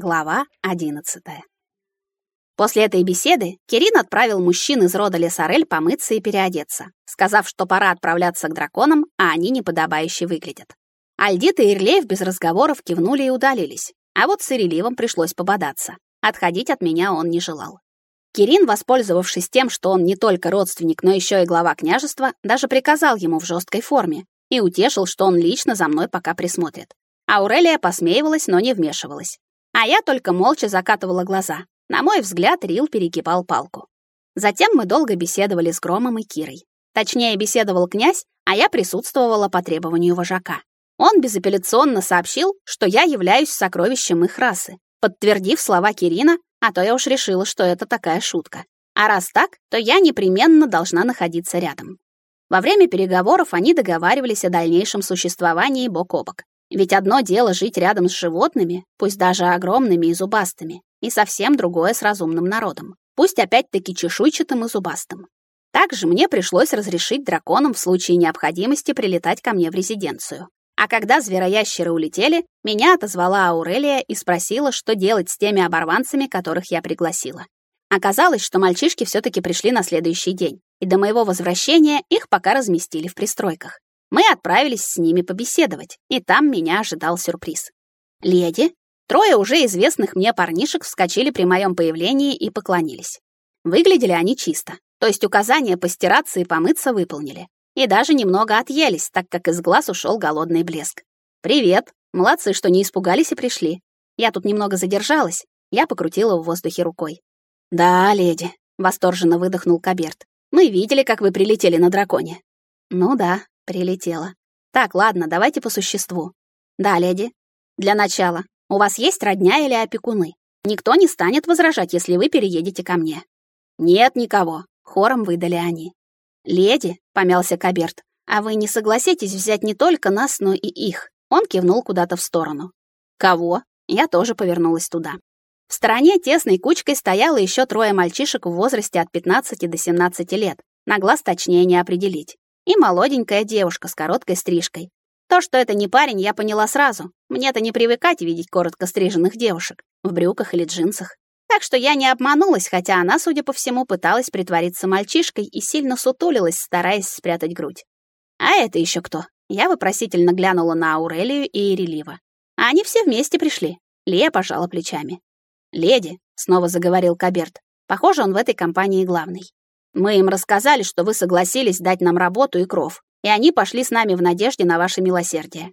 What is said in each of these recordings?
Глава 11. После этой беседы Кирин отправил мужчин из рода Лесарель помыться и переодеться, сказав, что пора отправляться к драконам, а они неподобающе выглядят. Альдит и Ирлеев без разговоров кивнули и удалились, а вот с Иреливом пришлось пободаться. Отходить от меня он не желал. Кирин, воспользовавшись тем, что он не только родственник, но еще и глава княжества, даже приказал ему в жесткой форме и утешил, что он лично за мной пока присмотрит. Аурелия посмеивалась, но не вмешивалась. А я только молча закатывала глаза. На мой взгляд, Рил перекипал палку. Затем мы долго беседовали с Громом и Кирой. Точнее, беседовал князь, а я присутствовала по требованию вожака. Он безапелляционно сообщил, что я являюсь сокровищем их расы, подтвердив слова Кирина, а то я уж решила, что это такая шутка. А раз так, то я непременно должна находиться рядом. Во время переговоров они договаривались о дальнейшем существовании бок о бок. Ведь одно дело жить рядом с животными, пусть даже огромными и зубастыми, и совсем другое с разумным народом, пусть опять-таки чешуйчатым и зубастым. Также мне пришлось разрешить драконам в случае необходимости прилетать ко мне в резиденцию. А когда звероящеры улетели, меня отозвала Аурелия и спросила, что делать с теми оборванцами, которых я пригласила. Оказалось, что мальчишки все таки пришли на следующий день, и до моего возвращения их пока разместили в пристройках. Мы отправились с ними побеседовать, и там меня ожидал сюрприз. Леди, трое уже известных мне парнишек вскочили при моем появлении и поклонились. Выглядели они чисто, то есть указания постираться и помыться выполнили. И даже немного отъелись, так как из глаз ушел голодный блеск. «Привет! Молодцы, что не испугались и пришли. Я тут немного задержалась». Я покрутила в воздухе рукой. «Да, леди», — восторженно выдохнул Каберт. «Мы видели, как вы прилетели на драконе». «Ну да, Прилетела. Так, ладно, давайте по существу. Да, леди. Для начала, у вас есть родня или опекуны? Никто не станет возражать, если вы переедете ко мне. Нет никого, хором выдали они. Леди, помялся Каберт, а вы не согласитесь взять не только нас, но и их? Он кивнул куда-то в сторону. Кого? Я тоже повернулась туда. В стороне тесной кучкой стояло еще трое мальчишек в возрасте от 15 до 17 лет. На глаз точнее не определить и молоденькая девушка с короткой стрижкой. То, что это не парень, я поняла сразу. Мне-то не привыкать видеть коротко стриженных девушек в брюках или джинсах. Так что я не обманулась, хотя она, судя по всему, пыталась притвориться мальчишкой и сильно сутулилась, стараясь спрятать грудь. А это еще кто? Я вопросительно глянула на Аурелию и Ирелива. А они все вместе пришли. Лия пожала плечами. «Леди», — снова заговорил Каберт, — похоже, он в этой компании главный. Мы им рассказали, что вы согласились дать нам работу и кров, и они пошли с нами в надежде на ваше милосердие.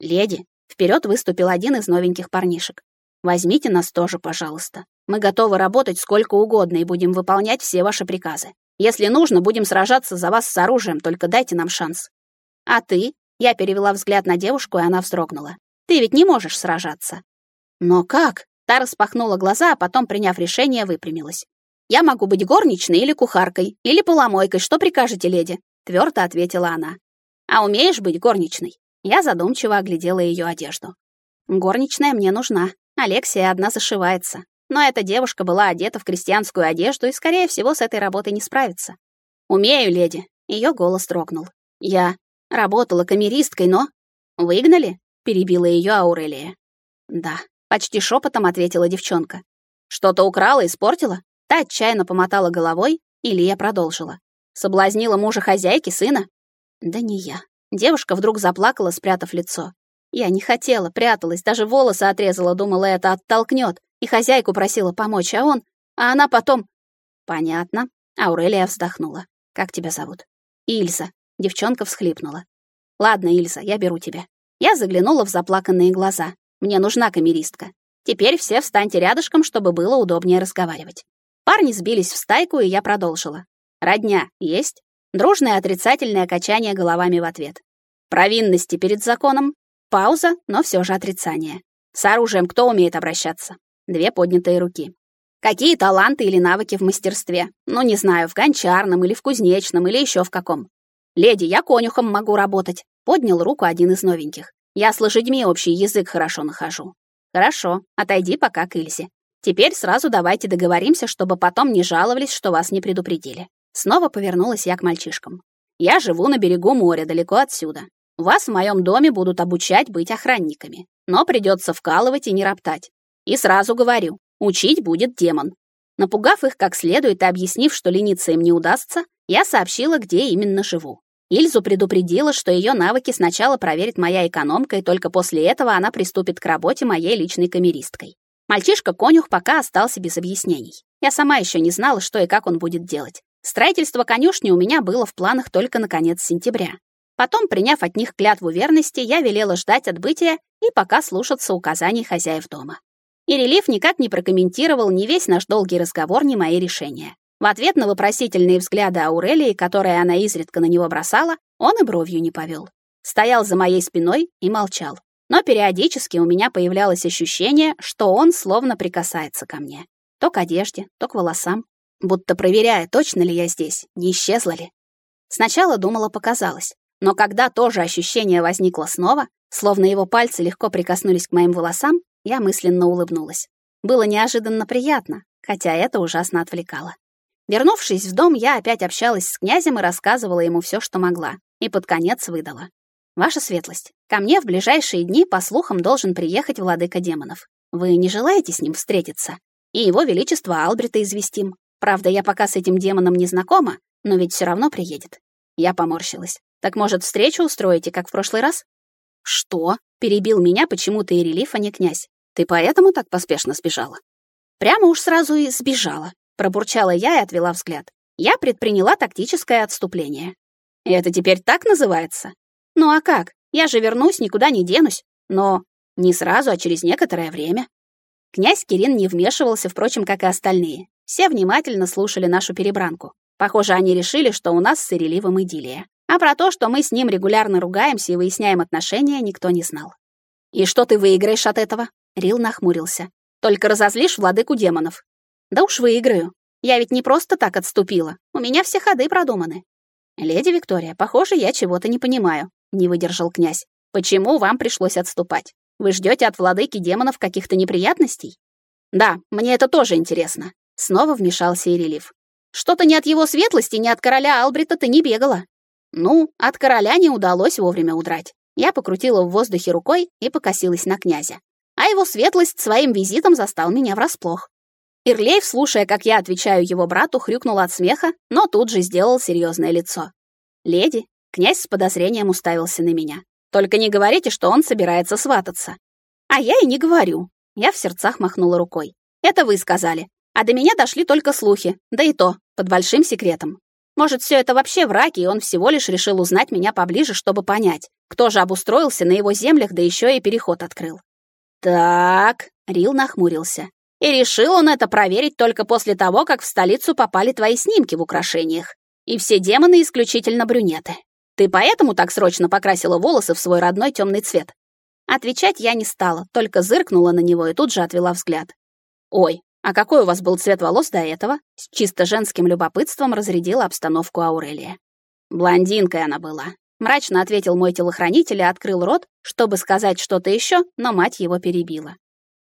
Леди, вперед выступил один из новеньких парнишек. Возьмите нас тоже, пожалуйста. Мы готовы работать сколько угодно и будем выполнять все ваши приказы. Если нужно, будем сражаться за вас с оружием, только дайте нам шанс. А ты? Я перевела взгляд на девушку, и она вздрогнула. Ты ведь не можешь сражаться. Но как? Та распахнула глаза, а потом, приняв решение, выпрямилась. Я могу быть горничной или кухаркой, или поломойкой, что прикажете, леди?» — твердо ответила она. «А умеешь быть горничной?» Я задумчиво оглядела ее одежду. «Горничная мне нужна. Алексия одна зашивается. Но эта девушка была одета в крестьянскую одежду и, скорее всего, с этой работой не справится. «Умею, леди». Ее голос дрогнул. «Я работала камеристкой, но...» «Выгнали?» — перебила ее Аурелия. «Да», — почти шепотом ответила девчонка. «Что-то украла, испортила?» Та отчаянно помотала головой, и Лия продолжила. Соблазнила мужа хозяйки, сына? Да не я. Девушка вдруг заплакала, спрятав лицо. Я не хотела, пряталась, даже волосы отрезала, думала, это оттолкнет, и хозяйку просила помочь, а он... А она потом... Понятно. Аурелия вздохнула. Как тебя зовут? Ильза. Девчонка всхлипнула. Ладно, Ильза, я беру тебя. Я заглянула в заплаканные глаза. Мне нужна камеристка. Теперь все встаньте рядышком, чтобы было удобнее разговаривать. Парни сбились в стайку, и я продолжила. «Родня есть?» Дружное отрицательное качание головами в ответ. «Провинности перед законом?» Пауза, но все же отрицание. «С оружием кто умеет обращаться?» Две поднятые руки. «Какие таланты или навыки в мастерстве? Ну, не знаю, в гончарном или в кузнечном или еще в каком?» «Леди, я конюхом могу работать», — поднял руку один из новеньких. «Я с лошадьми общий язык хорошо нахожу». «Хорошо, отойди пока к Ильзе. Теперь сразу давайте договоримся, чтобы потом не жаловались, что вас не предупредили. Снова повернулась я к мальчишкам. Я живу на берегу моря, далеко отсюда. Вас в моем доме будут обучать быть охранниками, но придется вкалывать и не роптать. И сразу говорю, учить будет демон. Напугав их как следует и объяснив, что лениться им не удастся, я сообщила, где именно живу. Ильзу предупредила, что ее навыки сначала проверит моя экономка, и только после этого она приступит к работе моей личной камеристкой. Мальчишка-конюх пока остался без объяснений. Я сама еще не знала, что и как он будет делать. Строительство конюшни у меня было в планах только на конец сентября. Потом, приняв от них клятву верности, я велела ждать отбытия и пока слушаться указаний хозяев дома. И релиф никак не прокомментировал ни весь наш долгий разговор, ни мои решения. В ответ на вопросительные взгляды Аурелии, которые она изредка на него бросала, он и бровью не повел. Стоял за моей спиной и молчал. Но периодически у меня появлялось ощущение, что он словно прикасается ко мне. То к одежде, то к волосам. Будто проверяя, точно ли я здесь, не исчезла ли. Сначала думала, показалось. Но когда то же ощущение возникло снова, словно его пальцы легко прикоснулись к моим волосам, я мысленно улыбнулась. Было неожиданно приятно, хотя это ужасно отвлекало. Вернувшись в дом, я опять общалась с князем и рассказывала ему все, что могла, и под конец выдала. «Ваша светлость, ко мне в ближайшие дни, по слухам, должен приехать владыка демонов. Вы не желаете с ним встретиться? И его величество Албрита известим. Правда, я пока с этим демоном не знакома, но ведь все равно приедет». Я поморщилась. «Так, может, встречу устроите, как в прошлый раз?» «Что?» — перебил меня почему-то и релиф, а не князь. «Ты поэтому так поспешно сбежала?» «Прямо уж сразу и сбежала», Пробурчала я и отвела взгляд. Я предприняла тактическое отступление. Это теперь так называется? Ну а как? Я же вернусь, никуда не денусь. Но не сразу, а через некоторое время. Князь Кирин не вмешивался, впрочем, как и остальные. Все внимательно слушали нашу перебранку. Похоже, они решили, что у нас с Иреливом идиллия. А про то, что мы с ним регулярно ругаемся и выясняем отношения, никто не знал. «И что ты выиграешь от этого?» Рил нахмурился. «Только разозлишь владыку демонов. Да уж выиграю. Я ведь не просто так отступила. У меня все ходы продуманы. Леди Виктория, похоже, я чего-то не понимаю, не выдержал князь. Почему вам пришлось отступать? Вы ждете от владыки демонов каких-то неприятностей? Да, мне это тоже интересно. Снова вмешался Ирелив. Что-то не от его светлости, ни от короля Албрита ты не бегала. Ну, от короля не удалось вовремя удрать. Я покрутила в воздухе рукой и покосилась на князя. А его светлость своим визитом застал меня врасплох. Ирлейв, слушая, как я отвечаю его брату, хрюкнул от смеха, но тут же сделал серьезное лицо. «Леди», — князь с подозрением уставился на меня, «только не говорите, что он собирается свататься». «А я и не говорю», — я в сердцах махнула рукой. «Это вы сказали, а до меня дошли только слухи, да и то, под большим секретом. Может, все это вообще враки, и он всего лишь решил узнать меня поближе, чтобы понять, кто же обустроился на его землях, да еще и переход открыл». «Так», — Рил нахмурился. И решил он это проверить только после того, как в столицу попали твои снимки в украшениях. И все демоны исключительно брюнеты. Ты поэтому так срочно покрасила волосы в свой родной темный цвет? Отвечать я не стала, только зыркнула на него и тут же отвела взгляд. Ой, а какой у вас был цвет волос до этого? С чисто женским любопытством разрядила обстановку Аурелия. Блондинкой она была. Мрачно ответил мой телохранитель и открыл рот, чтобы сказать что-то еще, но мать его перебила.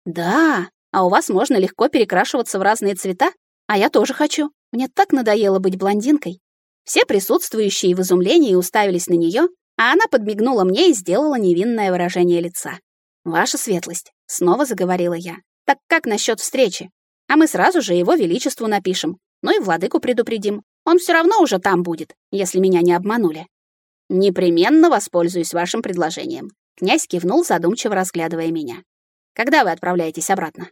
Да, а у вас можно легко перекрашиваться в разные цвета? А я тоже хочу. Мне так надоело быть блондинкой. Все присутствующие в изумлении уставились на нее, а она подмигнула мне и сделала невинное выражение лица. «Ваша светлость», — снова заговорила я. «Так как насчет встречи? А мы сразу же его величеству напишем, ну и владыку предупредим. Он все равно уже там будет, если меня не обманули». «Непременно воспользуюсь вашим предложением», — князь кивнул, задумчиво разглядывая меня. «Когда вы отправляетесь обратно?»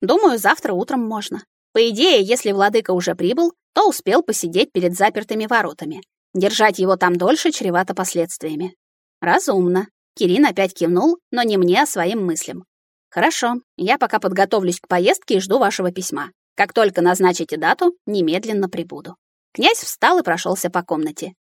Думаю, завтра утром можно. По идее, если владыка уже прибыл, то успел посидеть перед запертыми воротами. Держать его там дольше чревато последствиями. Разумно. Кирин опять кивнул, но не мне, а своим мыслям. Хорошо, я пока подготовлюсь к поездке и жду вашего письма. Как только назначите дату, немедленно прибуду. Князь встал и прошелся по комнате.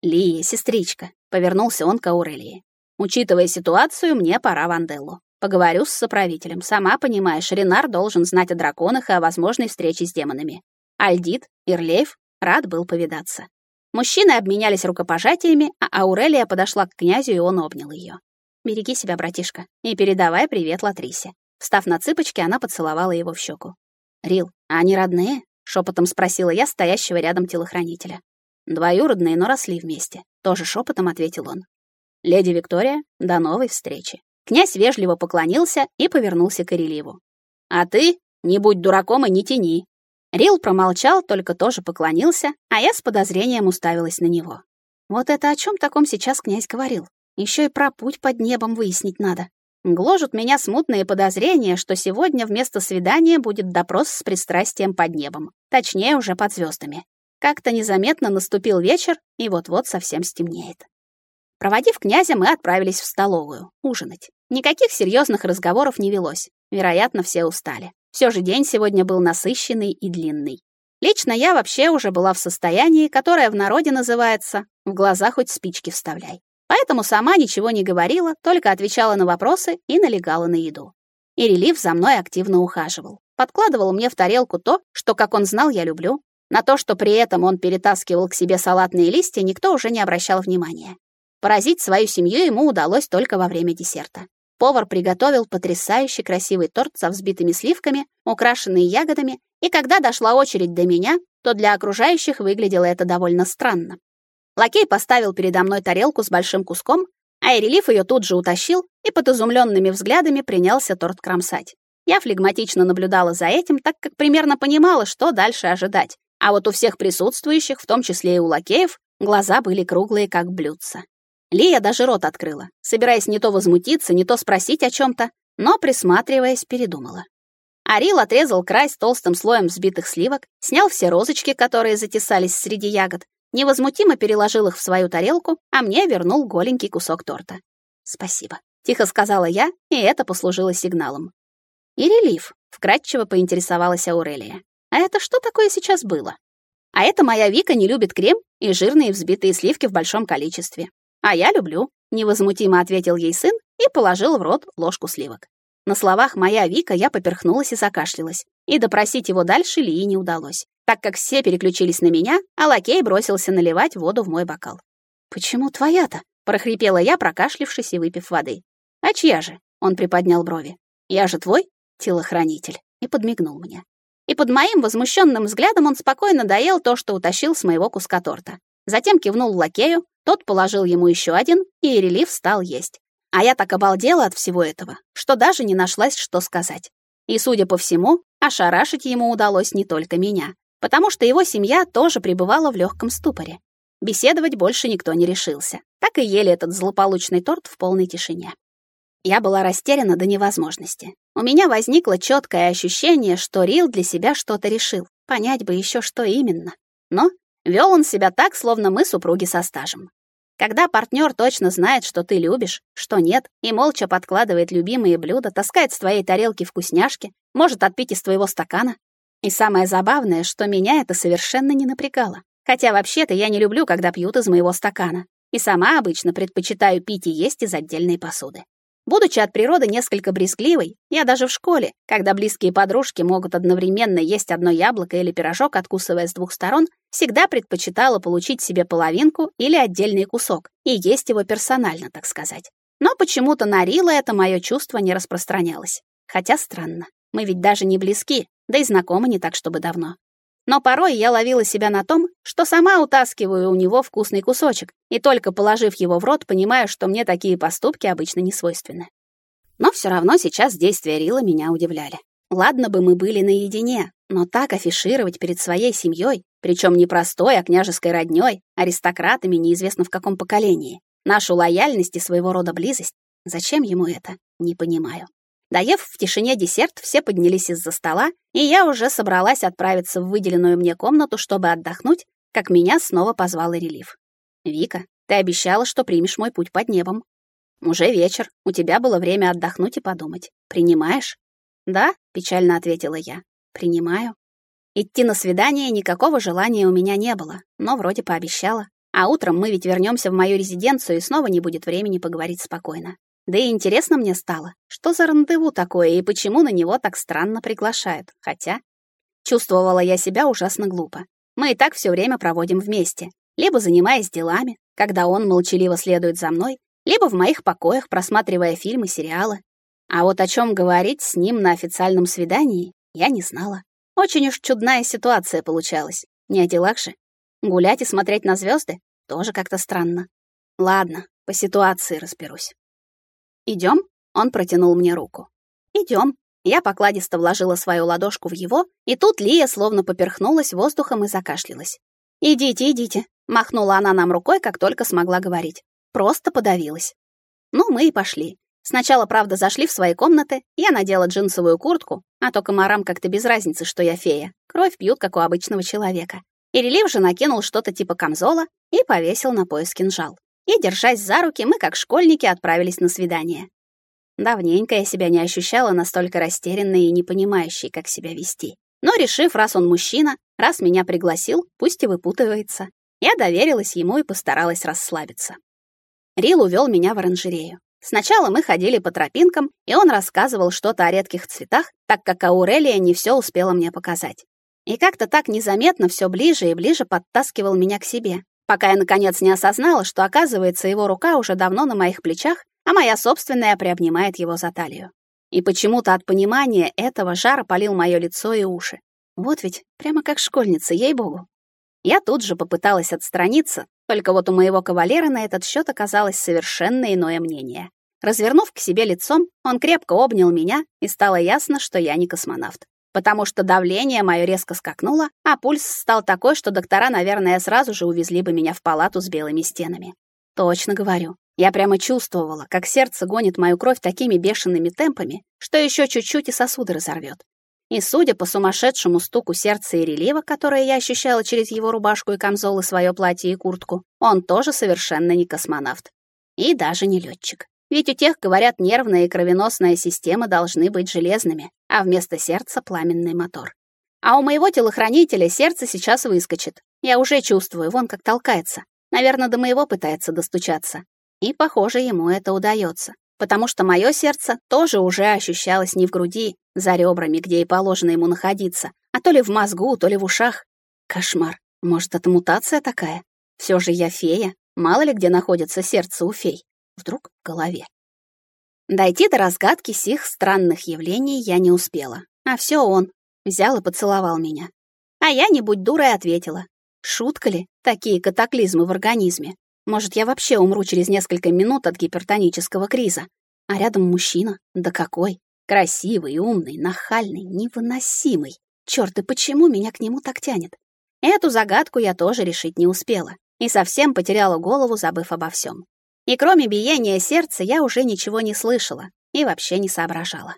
«Лия, сестричка», — повернулся он к Аурелии. «Учитывая ситуацию, мне пора в Анделлу. Поговорю с соправителем. Сама понимаешь, Ренар должен знать о драконах и о возможной встрече с демонами. Альдит, Ирлейф рад был повидаться. Мужчины обменялись рукопожатиями, а Аурелия подошла к князю, и он обнял ее. «Береги себя, братишка, и передавай привет Латрисе». Встав на цыпочки, она поцеловала его в щеку. «Рил, а они родные?» — шепотом спросила я стоящего рядом телохранителя. «Двоюродные, но росли вместе», — тоже шепотом ответил он. «Леди Виктория, до новой встречи». Князь вежливо поклонился и повернулся к Иреливу. А ты не будь дураком и не тяни. Рил промолчал, только тоже поклонился, а я с подозрением уставилась на него. Вот это о чем таком сейчас князь говорил? Еще и про путь под небом выяснить надо. Гложут меня смутные подозрения, что сегодня вместо свидания будет допрос с пристрастием под небом. Точнее, уже под звездами. Как-то незаметно наступил вечер, и вот-вот совсем стемнеет. Проводив князя, мы отправились в столовую ужинать. Никаких серьезных разговоров не велось. Вероятно, все устали. Все же день сегодня был насыщенный и длинный. Лично я вообще уже была в состоянии, которое в народе называется «в глаза хоть спички вставляй». Поэтому сама ничего не говорила, только отвечала на вопросы и налегала на еду. И релиф за мной активно ухаживал. Подкладывал мне в тарелку то, что, как он знал, я люблю. На то, что при этом он перетаскивал к себе салатные листья, никто уже не обращал внимания. Поразить свою семью ему удалось только во время десерта. Повар приготовил потрясающий красивый торт со взбитыми сливками, украшенный ягодами, и когда дошла очередь до меня, то для окружающих выглядело это довольно странно. Лакей поставил передо мной тарелку с большим куском, а Эрелиф ее тут же утащил и под изумленными взглядами принялся торт кромсать. Я флегматично наблюдала за этим, так как примерно понимала, что дальше ожидать. А вот у всех присутствующих, в том числе и у лакеев, глаза были круглые, как блюдца. Лия даже рот открыла, собираясь не то возмутиться, не то спросить о чем то но, присматриваясь, передумала. Арил отрезал край с толстым слоем взбитых сливок, снял все розочки, которые затесались среди ягод, невозмутимо переложил их в свою тарелку, а мне вернул голенький кусок торта. «Спасибо», — тихо сказала я, и это послужило сигналом. «И релиф», — вкратчиво поинтересовалась Аурелия. «А это что такое сейчас было?» «А это моя Вика не любит крем и жирные взбитые сливки в большом количестве. А я люблю», — невозмутимо ответил ей сын и положил в рот ложку сливок. На словах «моя Вика» я поперхнулась и закашлялась, и допросить его дальше Лии не удалось так как все переключились на меня, а лакей бросился наливать воду в мой бокал. «Почему твоя-то?» — прохрипела я, прокашлившись и выпив воды. «А чья же?» — он приподнял брови. «Я же твой телохранитель», — и подмигнул мне. И под моим возмущенным взглядом он спокойно доел то, что утащил с моего куска торта. Затем кивнул лакею, тот положил ему еще один, и релиф стал есть. А я так обалдела от всего этого, что даже не нашлась, что сказать. И, судя по всему, ошарашить ему удалось не только меня потому что его семья тоже пребывала в легком ступоре. Беседовать больше никто не решился. Так и ели этот злополучный торт в полной тишине. Я была растеряна до невозможности. У меня возникло четкое ощущение, что Рил для себя что-то решил. Понять бы еще, что именно. Но вел он себя так, словно мы супруги со стажем. Когда партнер точно знает, что ты любишь, что нет, и молча подкладывает любимые блюда, таскает с твоей тарелки вкусняшки, может отпить из твоего стакана, и самое забавное, что меня это совершенно не напрягало. Хотя вообще-то я не люблю, когда пьют из моего стакана. И сама обычно предпочитаю пить и есть из отдельной посуды. Будучи от природы несколько брезгливой, я даже в школе, когда близкие подружки могут одновременно есть одно яблоко или пирожок, откусывая с двух сторон, всегда предпочитала получить себе половинку или отдельный кусок и есть его персонально, так сказать. Но почему-то на Рила это мое чувство не распространялось. Хотя странно, мы ведь даже не близки, да и знакомы не так, чтобы давно. Но порой я ловила себя на том, что сама утаскиваю у него вкусный кусочек, и только положив его в рот, понимаю, что мне такие поступки обычно не свойственны. Но все равно сейчас действия Рила меня удивляли. Ладно бы мы были наедине, но так афишировать перед своей семьей, причем не простой, а княжеской роднёй, аристократами неизвестно в каком поколении, нашу лояльность и своего рода близость, зачем ему это, не понимаю. Доев в тишине десерт, все поднялись из-за стола, и я уже собралась отправиться в выделенную мне комнату, чтобы отдохнуть, как меня снова позвал Релиф. «Вика, ты обещала, что примешь мой путь под небом. Уже вечер, у тебя было время отдохнуть и подумать. Принимаешь?» «Да», — печально ответила я. «Принимаю». Идти на свидание никакого желания у меня не было, но вроде пообещала. А утром мы ведь вернемся в мою резиденцию, и снова не будет времени поговорить спокойно. Да и интересно мне стало, что за рандеву такое и почему на него так странно приглашают. Хотя чувствовала я себя ужасно глупо. Мы и так все время проводим вместе, либо занимаясь делами, когда он молчаливо следует за мной, либо в моих покоях, просматривая фильмы, сериалы. А вот о чем говорить с ним на официальном свидании, я не знала. Очень уж чудная ситуация получалась. Не о делах же. Гулять и смотреть на звезды тоже как-то странно. Ладно, по ситуации разберусь. Идем? Он протянул мне руку. Идем. Я покладисто вложила свою ладошку в его, и тут Лия словно поперхнулась воздухом и закашлялась. «Идите, идите», — махнула она нам рукой, как только смогла говорить. Просто подавилась. Ну, мы и пошли. Сначала, правда, зашли в свои комнаты, я надела джинсовую куртку, а то комарам как-то без разницы, что я фея. Кровь пьют, как у обычного человека. И релив же накинул что-то типа камзола и повесил на пояс кинжал. И, держась за руки, мы, как школьники, отправились на свидание. Давненько я себя не ощущала настолько растерянной и не понимающей, как себя вести. Но, решив, раз он мужчина, раз меня пригласил, пусть и выпутывается, я доверилась ему и постаралась расслабиться. Рил увел меня в оранжерею. Сначала мы ходили по тропинкам, и он рассказывал что-то о редких цветах, так как Аурелия не все успела мне показать. И как-то так незаметно все ближе и ближе подтаскивал меня к себе, пока я наконец не осознала, что оказывается его рука уже давно на моих плечах, а моя собственная приобнимает его за талию. И почему-то от понимания этого жара полил мое лицо и уши. Вот ведь, прямо как школьница, ей-богу. Я тут же попыталась отстраниться, только вот у моего кавалера на этот счет оказалось совершенно иное мнение. Развернув к себе лицом, он крепко обнял меня, и стало ясно, что я не космонавт. Потому что давление мое резко скакнуло, а пульс стал такой, что доктора, наверное, сразу же увезли бы меня в палату с белыми стенами. Точно говорю. Я прямо чувствовала, как сердце гонит мою кровь такими бешеными темпами, что еще чуть-чуть и сосуды разорвет. И судя по сумасшедшему стуку сердца и релива, которое я ощущала через его рубашку и камзол и свое платье и куртку, он тоже совершенно не космонавт. И даже не летчик. Ведь у тех, говорят, нервная и кровеносная системы должны быть железными, а вместо сердца пламенный мотор. А у моего телохранителя сердце сейчас выскочит. Я уже чувствую, вон как толкается. Наверное, до моего пытается достучаться. И, похоже, ему это удается потому что мое сердце тоже уже ощущалось не в груди, за ребрами, где и положено ему находиться, а то ли в мозгу, то ли в ушах. Кошмар. Может, это мутация такая? Все же я фея. Мало ли где находится сердце у фей. Вдруг в голове. Дойти до разгадки сих странных явлений я не успела. А все он. Взял и поцеловал меня. А я, не будь дурой, ответила. Шутка ли такие катаклизмы в организме? Может, я вообще умру через несколько минут от гипертонического криза. А рядом мужчина. Да какой! Красивый, умный, нахальный, невыносимый. Чёрт, и почему меня к нему так тянет? Эту загадку я тоже решить не успела. И совсем потеряла голову, забыв обо всем. И кроме биения сердца я уже ничего не слышала и вообще не соображала.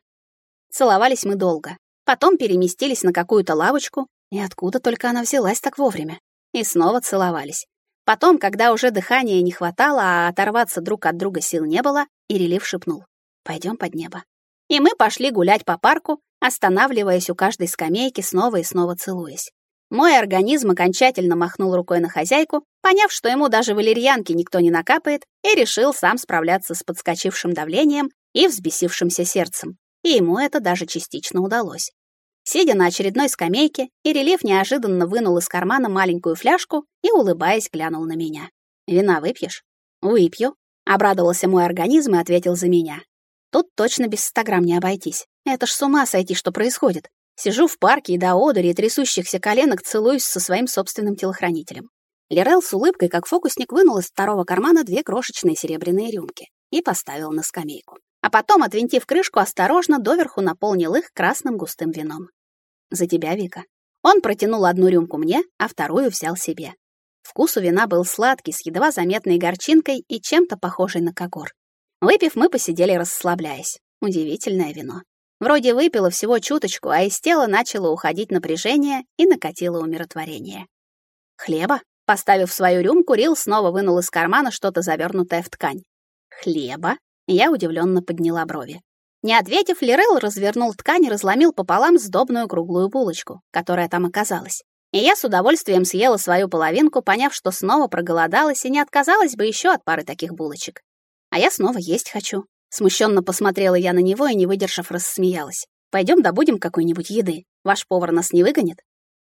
Целовались мы долго. Потом переместились на какую-то лавочку, и откуда только она взялась так вовремя. И снова целовались. Потом, когда уже дыхания не хватало, а оторваться друг от друга сил не было, Ирелив шепнул «Пойдем под небо». И мы пошли гулять по парку, останавливаясь у каждой скамейки, снова и снова целуясь. Мой организм окончательно махнул рукой на хозяйку, поняв, что ему даже валерьянки никто не накапает, и решил сам справляться с подскочившим давлением и взбесившимся сердцем. И ему это даже частично удалось. Сидя на очередной скамейке, Ирелив неожиданно вынул из кармана маленькую фляжку и, улыбаясь, глянул на меня. «Вина выпьешь?» «Выпью», — обрадовался мой организм и ответил за меня. «Тут точно без ста грамм не обойтись. Это ж с ума сойти, что происходит. Сижу в парке и до одури и трясущихся коленок целуюсь со своим собственным телохранителем». Лирел с улыбкой, как фокусник, вынул из второго кармана две крошечные серебряные рюмки и поставил на скамейку а потом, отвинтив крышку, осторожно доверху наполнил их красным густым вином. «За тебя, Вика». Он протянул одну рюмку мне, а вторую взял себе. Вкус у вина был сладкий, с едва заметной горчинкой и чем-то похожий на когор. Выпив, мы посидели, расслабляясь. Удивительное вино. Вроде выпила всего чуточку, а из тела начало уходить напряжение и накатило умиротворение. «Хлеба?» Поставив свою рюмку, Рил снова вынул из кармана что-то завернутое в ткань. «Хлеба?» Я удивленно подняла брови. Не ответив, Лирел развернул ткань и разломил пополам сдобную круглую булочку, которая там оказалась. И я с удовольствием съела свою половинку, поняв, что снова проголодалась и не отказалась бы еще от пары таких булочек. А я снова есть хочу. Смущенно посмотрела я на него и, не выдержав, рассмеялась. Пойдем добудем какой-нибудь еды. Ваш повар нас не выгонит?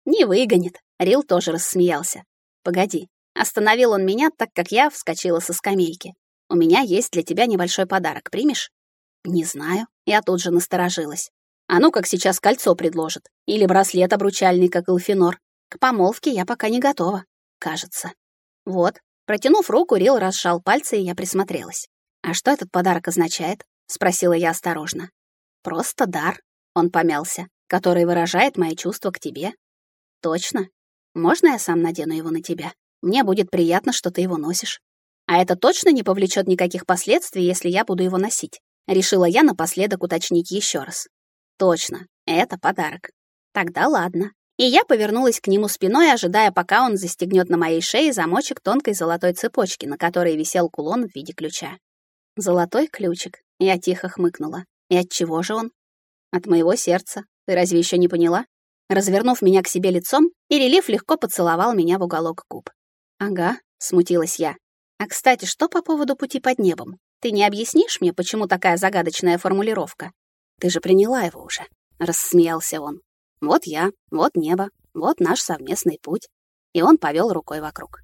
Не выгонит. Рил тоже рассмеялся. Погоди. Остановил он меня, так как я вскочила со скамейки. У меня есть для тебя небольшой подарок. Примешь? Не знаю. Я тут же насторожилась. А ну, как сейчас кольцо предложит. Или браслет обручальный, как Элфинор. К помолвке я пока не готова. Кажется. Вот. Протянув руку, Рил разжал пальцы, и я присмотрелась. «А что этот подарок означает?» — спросила я осторожно. «Просто дар». Он помялся. Который выражает мои чувства к тебе. Точно. Можно я сам надену его на тебя? Мне будет приятно, что ты его носишь. А это точно не повлечет никаких последствий, если я буду его носить. Решила я напоследок уточнить еще раз. Точно. Это подарок. Тогда ладно. И я повернулась к нему спиной, ожидая, пока он застегнет на моей шее замочек тонкой золотой цепочки, на которой висел кулон в виде ключа. Золотой ключик. Я тихо хмыкнула. И от чего же он? От моего сердца. Ты разве еще не поняла? Развернув меня к себе лицом, Ирелив легко поцеловал меня в уголок губ. Ага, смутилась я. А кстати, что по поводу пути под небом? Ты не объяснишь мне, почему такая загадочная формулировка? Ты же приняла его уже, рассмеялся он. Вот я, вот небо, вот наш совместный путь. И он повел рукой вокруг.